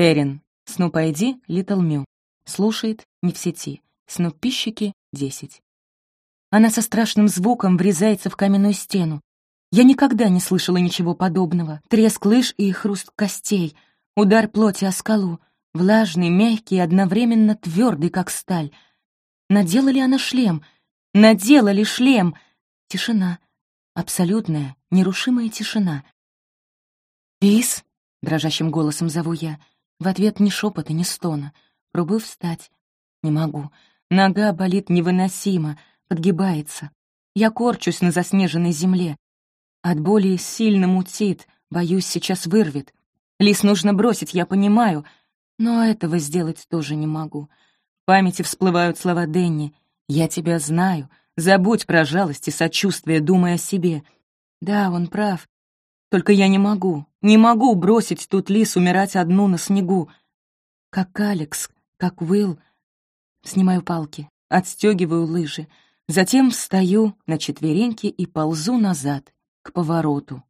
Эрин. Снуп ID Литл Мю. Слушает, не в сети. Снуппищики 10. Она со страшным звуком врезается в каменную стену. Я никогда не слышала ничего подобного. Треск лыж и хруст костей, удар плоти о скалу, влажный, мягкий и одновременно твердый, как сталь. Надела ли она шлем? Надела ли шлем? Тишина. Абсолютная, нерушимая тишина. «Пис!» — дрожащим голосом зову я. В ответ ни шепота, ни стона. Пробую встать. Не могу. Нога болит невыносимо, подгибается. Я корчусь на заснеженной земле. От боли сильно мутит, боюсь, сейчас вырвет. Лис нужно бросить, я понимаю, но этого сделать тоже не могу. В памяти всплывают слова Денни. «Я тебя знаю. Забудь про жалость и сочувствие, думая о себе». Да, он прав. Только я не могу, не могу бросить тут лис умирать одну на снегу. Как Алекс, как Уилл. Снимаю палки, отстегиваю лыжи. Затем встаю на четвереньки и ползу назад, к повороту.